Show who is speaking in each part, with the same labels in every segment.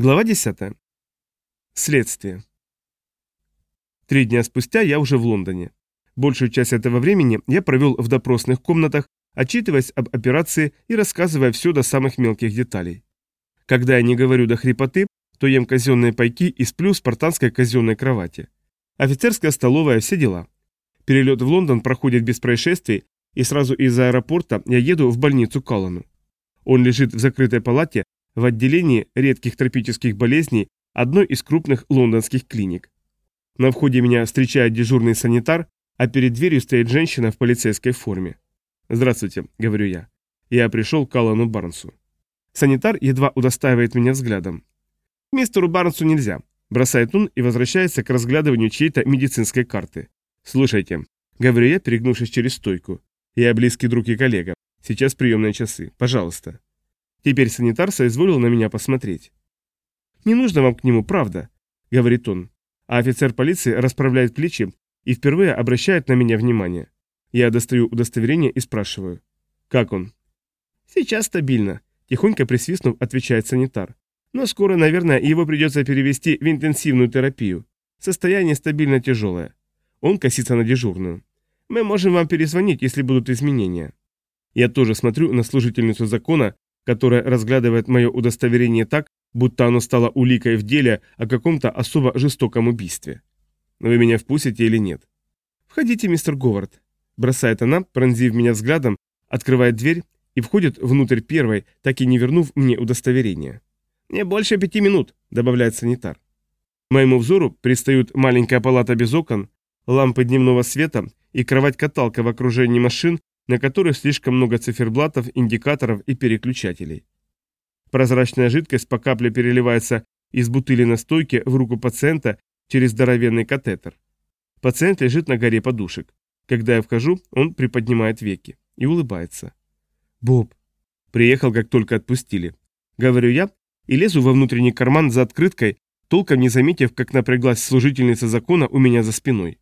Speaker 1: Глава 10. Следствие. Три дня спустя я уже в Лондоне. Большую часть этого времени я провел в допросных комнатах, отчитываясь об операции и рассказывая все до самых мелких деталей. Когда я не говорю до хрипоты, то ем казенные пайки и сплю в спартанской казенной кровати. Офицерская столовая, все дела. Перелет в Лондон проходит без происшествий, и сразу из аэропорта я еду в больницу Каллану. Он лежит в закрытой палате в отделении редких тропических болезней одной из крупных лондонских клиник. На входе меня встречает дежурный санитар, а перед дверью стоит женщина в полицейской форме. «Здравствуйте», — говорю я. Я пришел к Аллану Барнсу. Санитар едва удостаивает меня взглядом. «Мистеру Барнсу нельзя», — бросает он и возвращается к разглядыванию чьей-то медицинской карты. «Слушайте», — говорю я, перегнувшись через стойку. «Я близкий друг и коллега. Сейчас приемные часы. Пожалуйста». Теперь санитар соизволил на меня посмотреть. «Не нужно вам к нему, правда», — говорит он. А офицер полиции расправляет плечи и впервые обращает на меня внимание. Я достаю удостоверение и спрашиваю. «Как он?» «Сейчас стабильно», — тихонько присвистнув, отвечает санитар. «Но скоро, наверное, его придется перевести в интенсивную терапию. Состояние стабильно тяжелое. Он косится на дежурную. Мы можем вам перезвонить, если будут изменения». Я тоже смотрю на служительницу закона, которая разглядывает мое удостоверение так, будто оно стало уликой в деле о каком-то особо жестоком убийстве. Вы меня впустите или нет? Входите, мистер Говард. Бросает она, пронзив меня взглядом, открывает дверь и входит внутрь первой, так и не вернув мне удостоверение. «Не больше пяти минут», — добавляет санитар. Моему взору предстают маленькая палата без окон, лампы дневного света и кровать-каталка в окружении машин, на которых слишком много циферблатов, индикаторов и переключателей. Прозрачная жидкость по капле переливается из бутыли на стойке в руку пациента через здоровенный катетер. Пациент лежит на горе подушек. Когда я вхожу, он приподнимает веки и улыбается. «Боб!» Приехал, как только отпустили. Говорю я и лезу во внутренний карман за открыткой, толком не заметив, как напряглась служительница закона у меня за спиной.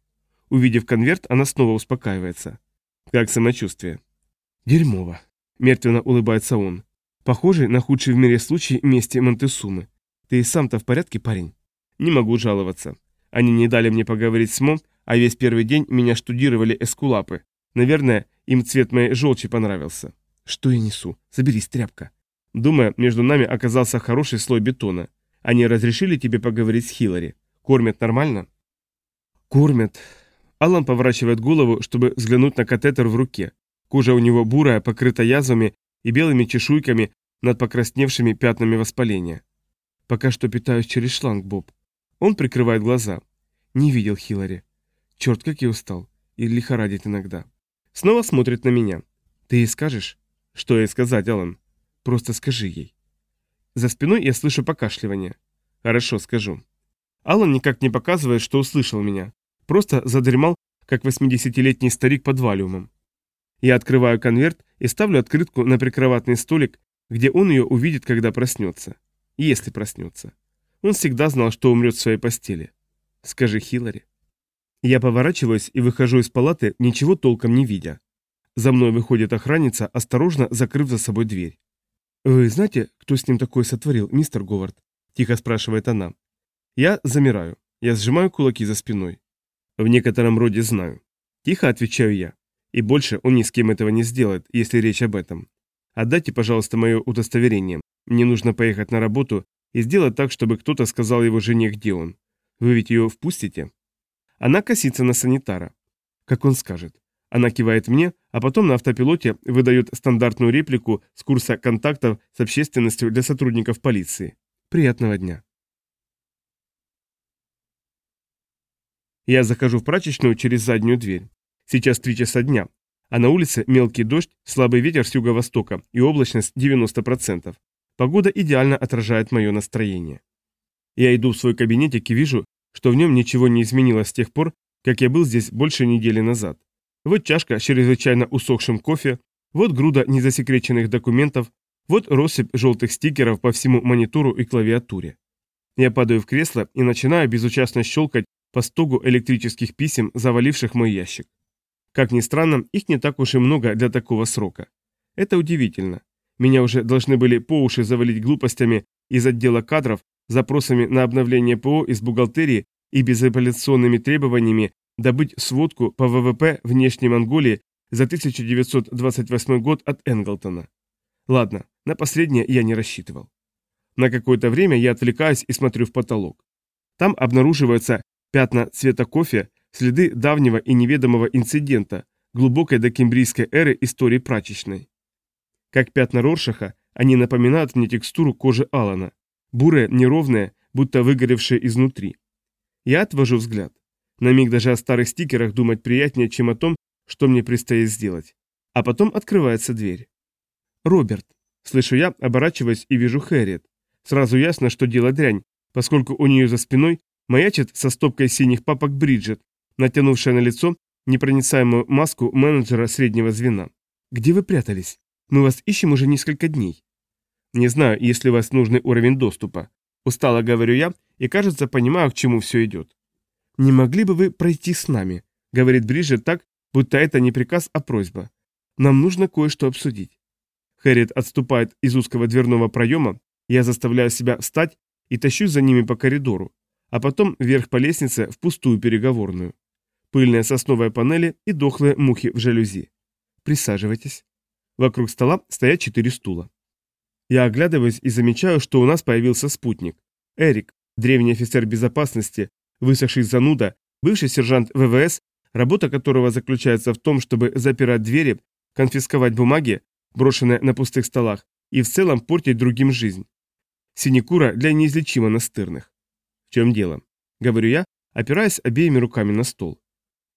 Speaker 1: Увидев конверт, она снова успокаивается. Как самочувствие? Дерьмово. Мертвенно улыбается он. Похожий на худший в мире случай мести Монтесумы. Ты сам-то в порядке, парень? Не могу жаловаться. Они не дали мне поговорить с Мо, а весь первый день меня штудировали эскулапы. Наверное, им цвет моей желчи понравился. Что я несу? Заберись, тряпка. Думаю, между нами оказался хороший слой бетона. Они разрешили тебе поговорить с Хиллари? Кормят нормально? Кормят. Алан поворачивает голову, чтобы взглянуть на катетер в руке. Кожа у него бурая, покрыта язвами и белыми чешуйками над покрасневшими пятнами воспаления. Пока что питаюсь через шланг, Боб. Он прикрывает глаза. Не видел Хиллари. Черт, как я устал. И лихорадит иногда. Снова смотрит на меня. Ты ей скажешь? Что ей сказать, Алан? Просто скажи ей. За спиной я слышу покашливание. Хорошо, скажу. Алан никак не показывает, что услышал меня. Просто задремал, как 80-летний старик под валиумом. Я открываю конверт и ставлю открытку на прикроватный столик, где он ее увидит, когда проснется. Если проснется. Он всегда знал, что умрет в своей постели. Скажи Хиллари. Я поворачиваюсь и выхожу из палаты, ничего толком не видя. За мной выходит охранница, осторожно закрыв за собой дверь. «Вы знаете, кто с ним такое сотворил, мистер Говард?» – тихо спрашивает она. Я замираю. Я сжимаю кулаки за спиной. В некотором роде знаю. Тихо отвечаю я. И больше он ни с кем этого не сделает, если речь об этом. Отдайте, пожалуйста, мое удостоверение. Мне нужно поехать на работу и сделать так, чтобы кто-то сказал его жене, где он. Вы ведь ее впустите? Она косится на санитара. Как он скажет. Она кивает мне, а потом на автопилоте выдает стандартную реплику с курса контактов с общественностью для сотрудников полиции. Приятного дня. Я захожу в прачечную через заднюю дверь. Сейчас три часа дня, а на улице мелкий дождь, слабый ветер с юго-востока и облачность 90%. Погода идеально отражает мое настроение. Я иду в свой кабинетик и вижу, что в нем ничего не изменилось с тех пор, как я был здесь больше недели назад. Вот чашка с чрезвычайно усохшим кофе, вот груда незасекреченных документов, вот россыпь желтых стикеров по всему монитору и клавиатуре. Я падаю в кресло и начинаю безучастно щелкать по стогу электрических писем, заваливших мой ящик. Как ни странно, их не так уж и много для такого срока. Это удивительно. Меня уже должны были по уши завалить глупостями из отдела кадров, запросами на обновление ПО из бухгалтерии и безапелляционными требованиями добыть сводку по ВВП внешней Монголии за 1928 год от Энглтона. Ладно, на последнее я не рассчитывал. На какое-то время я отвлекаюсь и смотрю в потолок. Там обнаруживаются пятна цвета кофе, следы давнего и неведомого инцидента, глубокой докембрийской эры истории прачечной. Как пятна Роршаха, они напоминают мне текстуру кожи Алана, бурые, неровные, будто выгоревшие изнутри. Я отвожу взгляд. На миг даже о старых стикерах думать приятнее, чем о том, что мне предстоит сделать. А потом открывается дверь. «Роберт», — слышу я, оборачиваясь и вижу Хэрриет. Сразу ясно, что дело дрянь, поскольку у нее за спиной маячит со стопкой синих папок Бриджит, натянувшая на лицо непроницаемую маску менеджера среднего звена. «Где вы прятались? Мы вас ищем уже несколько дней». «Не знаю, если у вас нужный уровень доступа». Устало говорю я и, кажется, понимаю, к чему все идет. «Не могли бы вы пройти с нами?» — говорит Бриджит так, будто это не приказ, а просьба. «Нам нужно кое-что обсудить». Хэрриет отступает из узкого дверного проема, я заставляю себя встать и тащусь за ними по коридору, а потом вверх по лестнице в пустую переговорную. Пыльные сосновые панели и дохлые мухи в жалюзи. Присаживайтесь. Вокруг стола стоят четыре стула. Я оглядываюсь и замечаю, что у нас появился спутник. Эрик, древний офицер безопасности, высохший зануда, бывший сержант ВВС, работа которого заключается в том, чтобы запирать двери, конфисковать бумаги, брошенные на пустых столах, и в целом портить другим жизнь. Синекура для неизлечимо настырных. В чем дело? Говорю я, опираясь обеими руками на стол.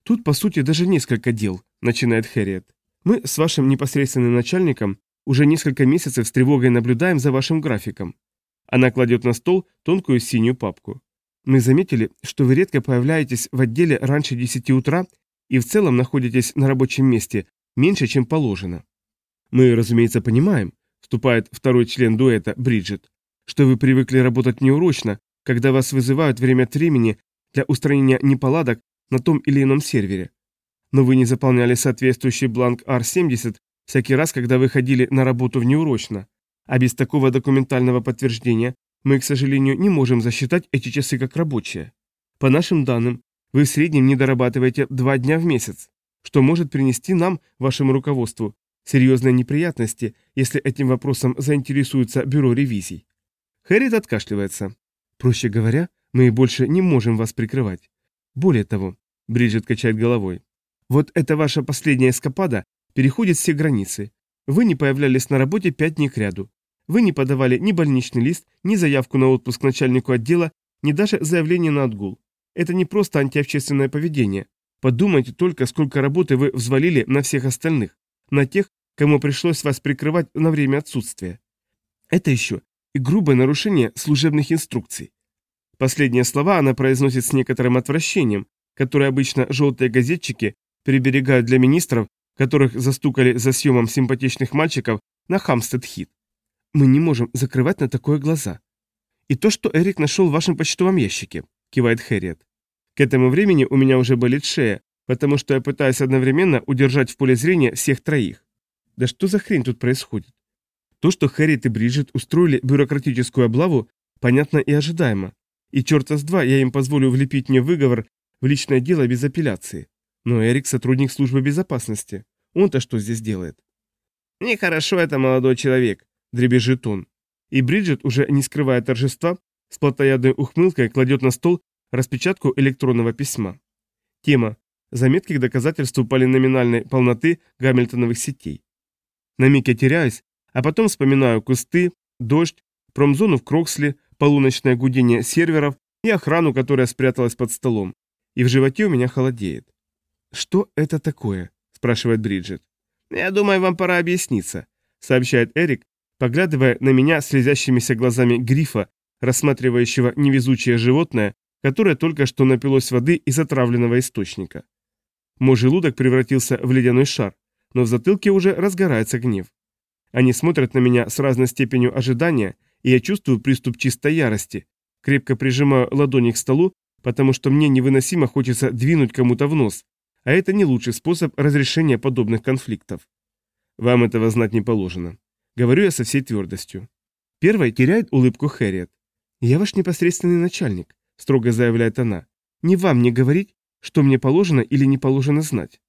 Speaker 1: Тут, по сути, даже несколько дел, начинает Хэрриет. Мы с вашим непосредственным начальником уже несколько месяцев с тревогой наблюдаем за вашим графиком. Она кладет на стол тонкую синюю папку. Мы заметили, что вы редко появляетесь в отделе раньше 10 утра и в целом находитесь на рабочем месте меньше, чем положено. Мы, разумеется, понимаем, вступает второй член дуэта, Бриджит, что вы привыкли работать неурочно, когда вас вызывают время от времени для устранения неполадок на том или ином сервере. Но вы не заполняли соответствующий бланк R70 всякий раз, когда вы ходили на работу внеурочно. А без такого документального подтверждения мы, к сожалению, не можем засчитать эти часы как рабочие. По нашим данным, вы в среднем не дорабатываете два дня в месяц, что может принести нам, вашему руководству, серьезные неприятности, если этим вопросом заинтересуется бюро ревизий. Хэрит откашливается. Проще говоря, мы больше не можем вас прикрывать. Более того, Бриджит качает головой. Вот эта ваша последняя эскапада переходит все границы. Вы не появлялись на работе пять дней кряду. Вы не подавали ни больничный лист, ни заявку на отпуск начальнику отдела, ни даже заявление на отгул. Это не просто антиобщественное поведение. Подумайте только, сколько работы вы взвалили на всех остальных, на тех, кому пришлось вас прикрывать на время отсутствия. Это еще и грубое нарушение служебных инструкций. Последние слова она произносит с некоторым отвращением, которое обычно желтые газетчики приберегают для министров, которых застукали за съемом симпатичных мальчиков на Хамстед-Хит. Мы не можем закрывать на такое глаза. И то, что Эрик нашел в вашем почтовом ящике, кивает Хэрриет. К этому времени у меня уже болит шея, потому что я пытаюсь одновременно удержать в поле зрения всех троих. Да что за хрень тут происходит? То, что Хэрриет и Бриджит устроили бюрократическую облаву, понятно и ожидаемо. И черта с два я им позволю влепить мне выговор в личное дело без апелляции. Но Эрик сотрудник службы безопасности. Он-то что здесь делает? Нехорошо это, молодой человек, дребезжит он. И Бриджит, уже не скрывая торжества, с плотоядной ухмылкой кладет на стол распечатку электронного письма. Тема «Заметки к доказательству полиноминальной полноты гамильтоновых сетей». На миг я теряюсь, а потом вспоминаю кусты, дождь, промзону в Кроксле, полуночное гудение серверов и охрану, которая спряталась под столом. И в животе у меня холодеет. «Что это такое?» – спрашивает Бриджит. «Я думаю, вам пора объясниться», – сообщает Эрик, поглядывая на меня слезящимися глазами грифа, рассматривающего невезучее животное, которое только что напилось воды из отравленного источника. Мой желудок превратился в ледяной шар, но в затылке уже разгорается гнев. Они смотрят на меня с разной степенью ожидания, и я чувствую приступ чистой ярости. Крепко прижимаю ладони к столу, потому что мне невыносимо хочется двинуть кому-то в нос, а это не лучший способ разрешения подобных конфликтов. Вам этого знать не положено. Говорю я со всей твердостью. Первой теряет улыбку Хэрриет. «Я ваш непосредственный начальник», — строго заявляет она. «Не вам не говорить, что мне положено или не положено знать».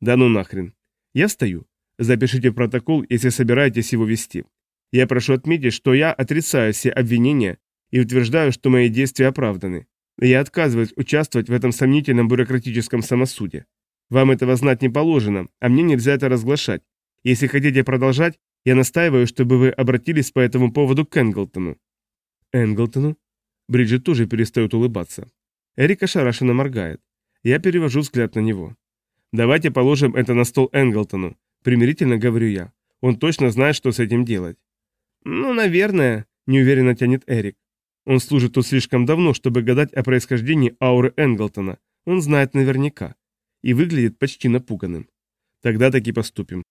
Speaker 1: «Да ну нахрен. Я встаю. Запишите протокол, если собираетесь его вести. Я прошу отметить, что я отрицаю все обвинения и утверждаю, что мои действия оправданы. Я отказываюсь участвовать в этом сомнительном бюрократическом самосуде. Вам этого знать не положено, а мне нельзя это разглашать. Если хотите продолжать, я настаиваю, чтобы вы обратились по этому поводу к Энглтону». «Энглтону?» Бриджит тоже перестает улыбаться. Эрик ошарашенно моргает. Я перевожу взгляд на него. «Давайте положим это на стол Энглтону», — примирительно говорю я. «Он точно знает, что с этим делать». «Ну, наверное», — неуверенно тянет Эрик. Он служит тут слишком давно, чтобы гадать о происхождении ауры Энглтона. Он знает наверняка. И выглядит почти напуганным. Тогда таки поступим.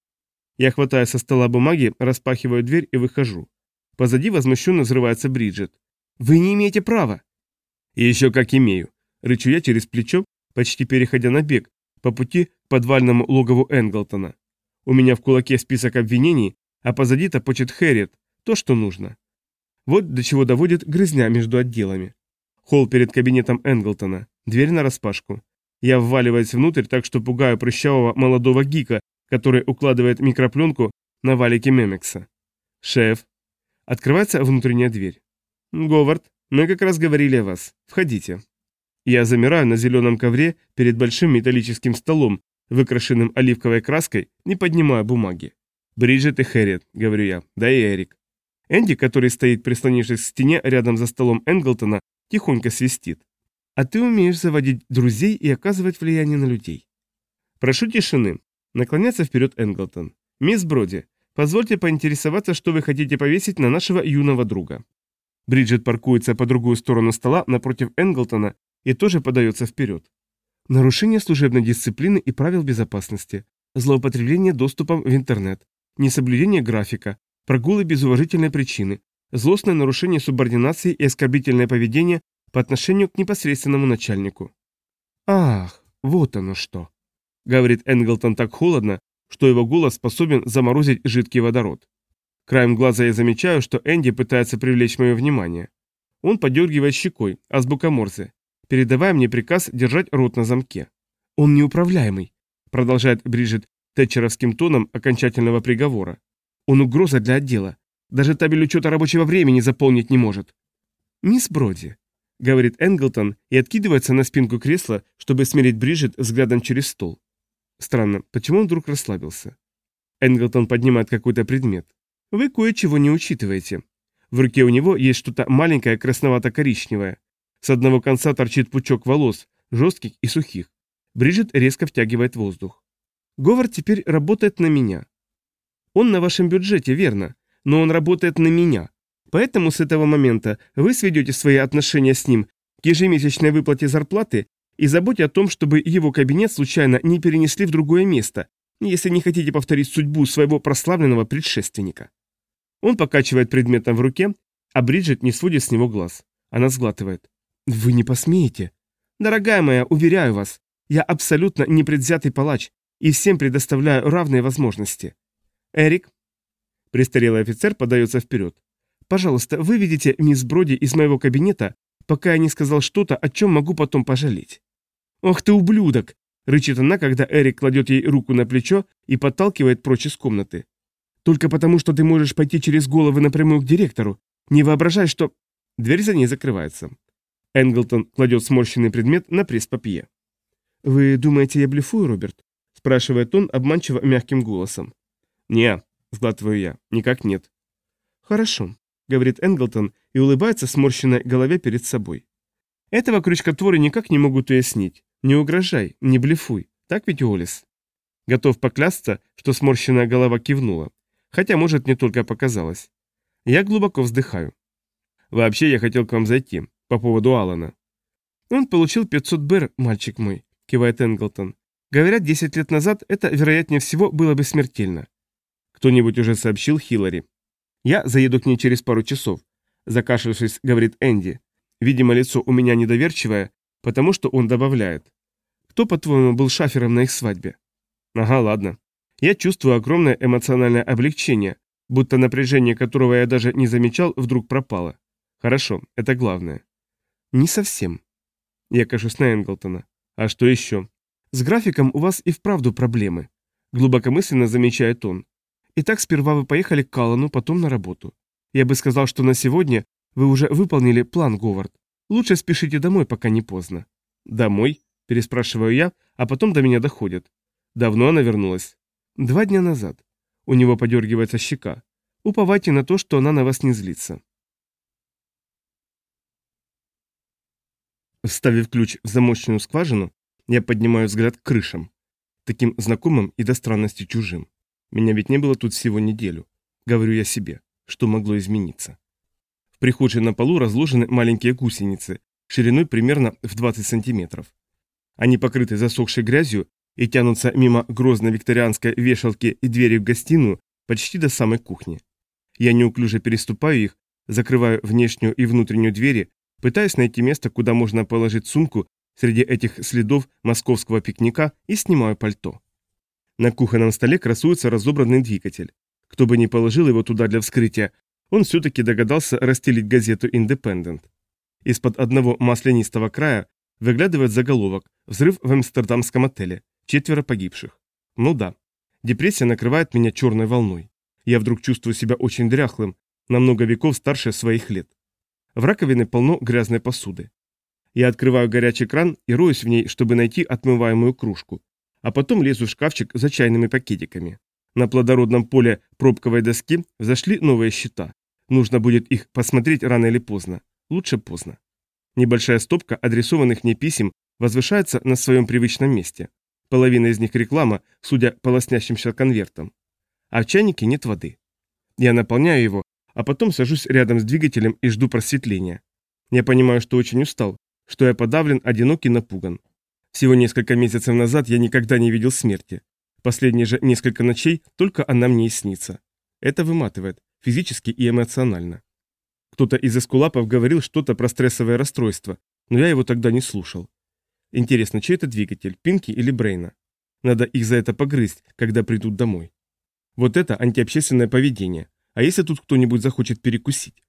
Speaker 1: Я хватаю со стола бумаги, распахиваю дверь и выхожу. Позади возмущенно взрывается Бриджит. «Вы не имеете права!» «И еще как имею!» Рычу я через плечо, почти переходя на бег, по пути к подвальному логову Энглтона. У меня в кулаке список обвинений, а позади топочет Хэрриет, то, что нужно. Вот до чего доводит грызня между отделами. Холл перед кабинетом Энглтона, дверь нараспашку. Я вваливаюсь внутрь так, что пугаю прыщавого молодого гика, который укладывает микропленку на валике Мемекса. «Шеф». Открывается внутренняя дверь. «Говард, мы как раз говорили о вас. Входите». Я замираю на зеленом ковре перед большим металлическим столом, выкрашенным оливковой краской, не поднимая бумаги. «Бриджит и Хэрриет», — говорю я, — «да и Эрик». Энди, который стоит прислонившись к стене рядом за столом Энглтона, тихонько свистит. «А ты умеешь заводить друзей и оказывать влияние на людей». «Прошу тишины», — наклоняется вперед Энглтон. «Мисс Броди, позвольте поинтересоваться, что вы хотите повесить на нашего юного друга». Бриджит паркуется по другую сторону стола напротив Энглтона и тоже подается вперед. Нарушение служебной дисциплины и правил безопасности, злоупотребление доступом в интернет, несоблюдение графика, прогулы без уважительной причины, злостное нарушение субординации и оскорбительное поведение по отношению к непосредственному начальнику. «Ах, вот оно что!» — говорит Энглтон так холодно, что его голос способен заморозить жидкий водород. Краем глаза я замечаю, что Энди пытается привлечь мое внимание. Он подергивает щекой, азбука Морзе, передавая мне приказ держать рот на замке. «Он неуправляемый», — продолжает Бриджит тетчеровским тоном окончательного приговора. Он угроза для отдела. Даже табель учета рабочего времени заполнить не может. «Мисс Броди», — говорит Энглтон и откидывается на спинку кресла, чтобы смерить Бриджит взглядом через стол. Странно, почему он вдруг расслабился? Энглтон поднимает какой-то предмет. Вы кое-чего не учитываете. В руке у него есть что-то маленькое красновато-коричневое. С одного конца торчит пучок волос, жестких и сухих. Бриджит резко втягивает воздух. Говард теперь работает на меня. Он на вашем бюджете, верно, но он работает на меня. Поэтому с этого момента вы сведете свои отношения с ним к ежемесячной выплате зарплаты и заботе о том, чтобы его кабинет случайно не перенесли в другое место, если не хотите повторить судьбу своего прославленного предшественника. Он покачивает предметом в руке, а Бриджит не сводит с него глаз. Она сглатывает. «Вы не посмеете?» «Дорогая моя, уверяю вас, я абсолютно непредвзятый палач и всем предоставляю равные возможности. «Эрик?» Престарелый офицер подается вперед. «Пожалуйста, выведите мисс Броди из моего кабинета, пока я не сказал что-то, о чем могу потом пожалеть». «Ох ты ублюдок!» — рычит она, когда Эрик кладет ей руку на плечо и подталкивает прочь из комнаты. «Только потому, что ты можешь пойти через головы напрямую к директору. Не воображай, что...» Дверь за ней закрывается. Энглтон кладет сморщенный предмет на пресс-папье. «Вы думаете, я блефую, Роберт?» – спрашивает он обманчиво мягким голосом. «Не», — сглатываю я, — «никак нет». «Хорошо», — говорит Энглтон и улыбается сморщенной голове перед собой. «Этого крючкотворы никак не могут уяснить. Не угрожай, не блефуй. Так ведь, Уоллес?» Готов поклясться, что сморщенная голова кивнула. Хотя, может, не только показалось. Я глубоко вздыхаю. «Вообще, я хотел к вам зайти. По поводу Алана. «Он получил 500 бер, мальчик мой», — кивает Энглтон. «Говорят, 10 лет назад это, вероятнее всего, было бы смертельно. Кто-нибудь уже сообщил Хиллари. Я заеду к ней через пару часов. Закашлявшись, говорит Энди. Видимо, лицо у меня недоверчивое, потому что он добавляет. Кто, по-твоему, был шафером на их свадьбе? Ага, ладно. Я чувствую огромное эмоциональное облегчение, будто напряжение которого я даже не замечал, вдруг пропало. Хорошо, это главное. Не совсем. Я кажусь на Энглтона. А что еще? С графиком у вас и вправду проблемы. Глубокомысленно замечает он. Итак, сперва вы поехали к Калану, потом на работу. Я бы сказал, что на сегодня вы уже выполнили план, Говард. Лучше спешите домой, пока не поздно. Домой? Переспрашиваю я, а потом до меня доходит. Давно она вернулась? Два дня назад. У него подергивается щека. Уповайте на то, что она на вас не злится. Вставив ключ в замочную скважину, я поднимаю взгляд к крышам. Таким знакомым и до странности чужим. Меня ведь не было тут всего неделю. Говорю я себе, что могло измениться. В прихожей на полу разложены маленькие гусеницы, шириной примерно в 20 сантиметров. Они покрыты засохшей грязью и тянутся мимо грозной викторианской вешалки и двери в гостиную почти до самой кухни. Я неуклюже переступаю их, закрываю внешнюю и внутреннюю двери, пытаясь найти место, куда можно положить сумку среди этих следов московского пикника и снимаю пальто. На кухонном столе красуется разобранный двигатель. Кто бы ни положил его туда для вскрытия, он все-таки догадался расстелить газету «Индепендент». Из-под одного маслянистого края выглядывает заголовок «Взрыв в амстердамском отеле. Четверо погибших». Ну да, депрессия накрывает меня черной волной. Я вдруг чувствую себя очень дряхлым, на много веков старше своих лет. В раковине полно грязной посуды. Я открываю горячий кран и роюсь в ней, чтобы найти отмываемую кружку, а потом лезу в шкафчик за чайными пакетиками. На плодородном поле пробковой доски зашли новые счета. Нужно будет их посмотреть рано или поздно. Лучше поздно. Небольшая стопка адресованных мне писем возвышается на своем привычном месте. Половина из них реклама, судя по лоснящимся конвертам. А в чайнике нет воды. Я наполняю его, а потом сажусь рядом с двигателем и жду просветления. Я понимаю, что очень устал, что я подавлен, одинок и напуган. Всего несколько месяцев назад я никогда не видел смерти. Последние же несколько ночей только она мне и снится. Это выматывает, физически и эмоционально. Кто-то из эскулапов говорил что-то про стрессовое расстройство, но я его тогда не слушал. Интересно, чей это двигатель, Пинки или Брейна? Надо их за это погрызть, когда придут домой. Вот это антиобщественное поведение. А если тут кто-нибудь захочет перекусить?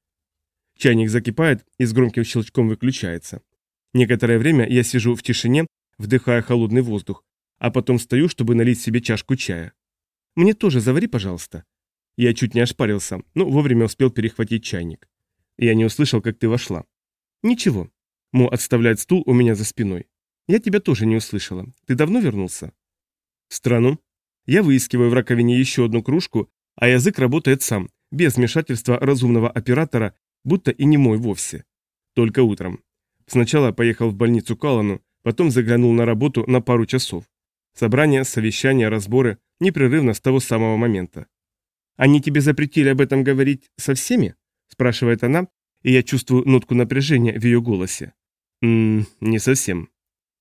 Speaker 1: Чайник закипает и с громким щелчком выключается. Некоторое время я сижу в тишине, вдыхая холодный воздух, а потом стою, чтобы налить себе чашку чая. Мне тоже завари, пожалуйста. Я чуть не ошпарился, но вовремя успел перехватить чайник. Я не услышал, как ты вошла. Ничего. Мо отставляет стул у меня за спиной. Я тебя тоже не услышала. Ты давно вернулся? В страну. Я выискиваю в раковине еще одну кружку, а язык работает сам, без вмешательства разумного оператора, будто и не мой вовсе. Только утром. Сначала поехал в больницу Калану, потом заглянул на работу на пару часов. Собрания, совещания, разборы, непрерывно с того самого момента. «Они тебе запретили об этом говорить со всеми?» – спрашивает она, и я чувствую нотку напряжения в ее голосе. «Ммм, не совсем».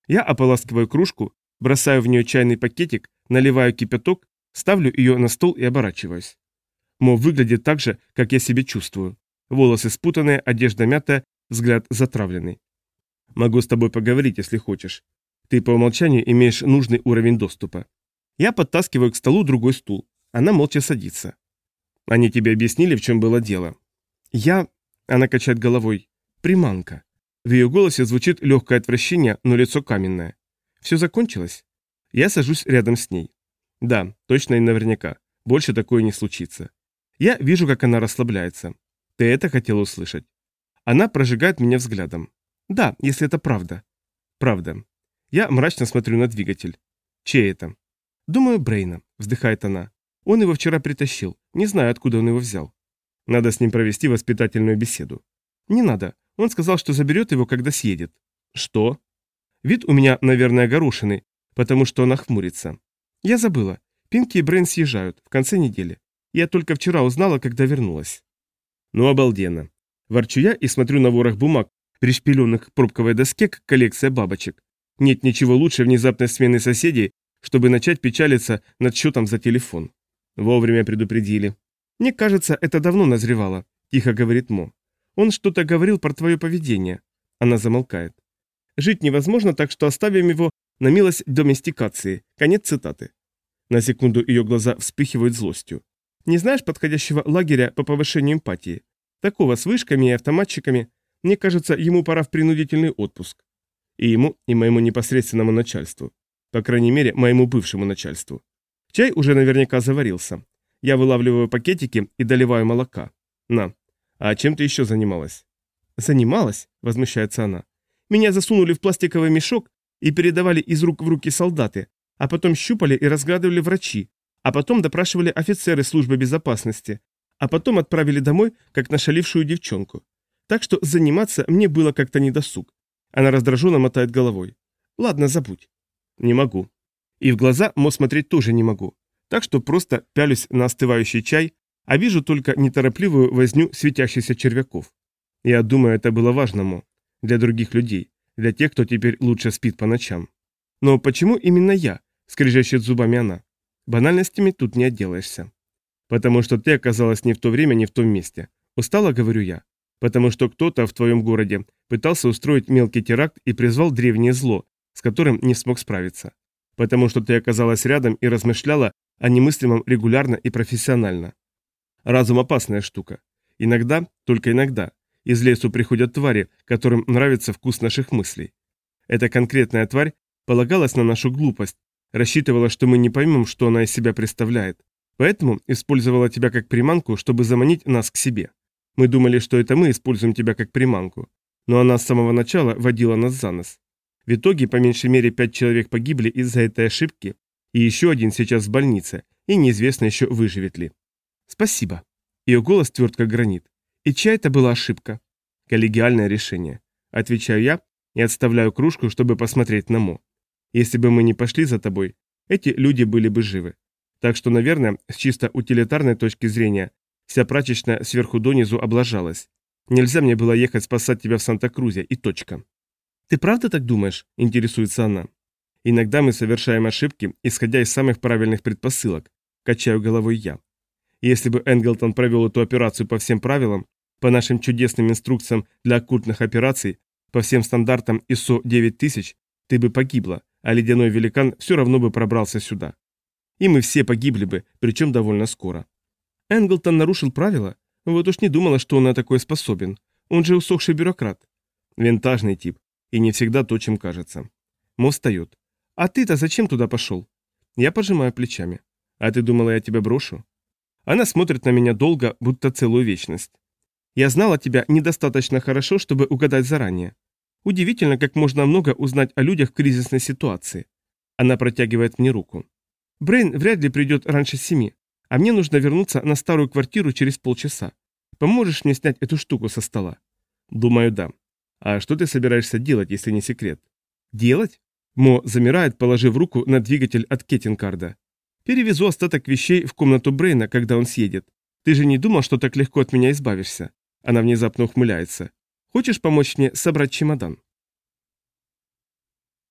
Speaker 1: Я ополаскиваю кружку, бросаю в нее чайный пакетик, наливаю кипяток Ставлю ее на стол и оборачиваюсь. Мо выглядит так же, как я себя чувствую. Волосы спутанные, одежда мятая, взгляд затравленный. Могу с тобой поговорить, если хочешь. Ты по умолчанию имеешь нужный уровень доступа. Я подтаскиваю к столу другой стул. Она молча садится. Они тебе объяснили, в чем было дело? Я... Она качает головой. Приманка. В ее голосе звучит легкое отвращение, но лицо каменное. Все закончилось? Я сажусь рядом с ней. Да, точно и наверняка. Больше такое не случится. Я вижу, как она расслабляется. Ты это хотел услышать? Она прожигает меня взглядом. Да, если это правда. Правда. Я мрачно смотрю на двигатель. Чей это? Думаю, Брейна, вздыхает она. Он его вчера притащил. Не знаю, откуда он его взял. Надо с ним провести воспитательную беседу. Не надо. Он сказал, что заберет его, когда съедет. Что? Вид у меня, наверное, горошины, потому что она хмурится. Я забыла. Пинки и Брейн съезжают в конце недели. Я только вчера узнала, когда вернулась. Ну, обалденно. Ворчу я и смотрю на ворох бумаг, пришпиленных к пробковой доске, как коллекция бабочек. Нет ничего лучше внезапной смены соседей, чтобы начать печалиться над счетом за телефон. Вовремя предупредили. Мне кажется, это давно назревало, тихо говорит Мо. Он что-то говорил про твое поведение. Она замолкает. Жить невозможно, так что оставим его на милость доместикации. Конец цитаты. На секунду ее глаза вспыхивают злостью. Не знаешь подходящего лагеря по повышению эмпатии? Такого с вышками и автоматчиками. Мне кажется, ему пора в принудительный отпуск. И ему, и моему непосредственному начальству. По крайней мере, моему бывшему начальству. Чай уже наверняка заварился. Я вылавливаю пакетики и доливаю молока. На. А чем ты еще занималась? Занималась? Возмущается она. Меня засунули в пластиковый мешок и передавали из рук в руки солдаты, а потом щупали и разглядывали врачи, а потом допрашивали офицеры службы безопасности, а потом отправили домой, как нашалившую девчонку. Так что заниматься мне было как-то недосуг. Она раздраженно мотает головой. Ладно, забудь. Не могу. И в глаза Мо смотреть тоже не могу. Так что просто пялюсь на остывающий чай, а вижу только неторопливую возню светящихся червяков. Я думаю, это было важно, Мо. Для других людей. Для тех, кто теперь лучше спит по ночам. Но почему именно я? Скрежещет зубами она. Банальностями тут не отделаешься. Потому что ты оказалась не в то время, не в том месте. Устала, говорю я. Потому что кто-то в твоем городе пытался устроить мелкий теракт и призвал древнее зло, с которым не смог справиться. Потому что ты оказалась рядом и размышляла о немыслимом регулярно и профессионально. Разум опасная штука. Иногда, только иногда, из лесу приходят твари, которым нравится вкус наших мыслей. Эта конкретная тварь полагалась на нашу глупость, рассчитывала, что мы не поймем, что она из себя представляет, поэтому использовала тебя как приманку, чтобы заманить нас к себе. Мы думали, что это мы используем тебя как приманку, но она с самого начала водила нас за нос. В итоге по меньшей мере пять человек погибли из-за этой ошибки, и еще один сейчас в больнице, и неизвестно еще выживет ли. Спасибо. Ее голос тверд как гранит. И чья это была ошибка? Коллегиальное решение. Отвечаю я и отставляю кружку, чтобы посмотреть на Мо. Если бы мы не пошли за тобой, эти люди были бы живы. Так что, наверное, с чисто утилитарной точки зрения, вся прачечная сверху донизу облажалась. Нельзя мне было ехать спасать тебя в Санта-Крузе, и точка. Ты правда так думаешь? Интересуется она. Иногда мы совершаем ошибки, исходя из самых правильных предпосылок. Качаю головой я. Если бы Энглтон провел эту операцию по всем правилам, по нашим чудесным инструкциям для оккультных операций, по всем стандартам ISO 9000, ты бы погибла, а ледяной великан все равно бы пробрался сюда. И мы все погибли бы, причем довольно скоро. Энглтон нарушил правила? Вот уж не думала, что он на такое способен. Он же усохший бюрократ. Винтажный тип. И не всегда то, чем кажется. Мо встает. А ты-то зачем туда пошел? Я пожимаю плечами. А ты думала, я тебя брошу? Она смотрит на меня долго, будто целую вечность. Я знала тебя недостаточно хорошо, чтобы угадать заранее. Удивительно, как можно много узнать о людях в кризисной ситуации. Она протягивает мне руку. Брейн вряд ли придет раньше семи, а мне нужно вернуться на старую квартиру через полчаса. Поможешь мне снять эту штуку со стола? Думаю, да. А что ты собираешься делать, если не секрет? Делать? Мо замирает, положив руку на двигатель от Кеттинкарда. Перевезу остаток вещей в комнату Брейна, когда он съедет. Ты же не думал, что так легко от меня избавишься? Она внезапно ухмыляется. Хочешь помочь мне собрать чемодан?»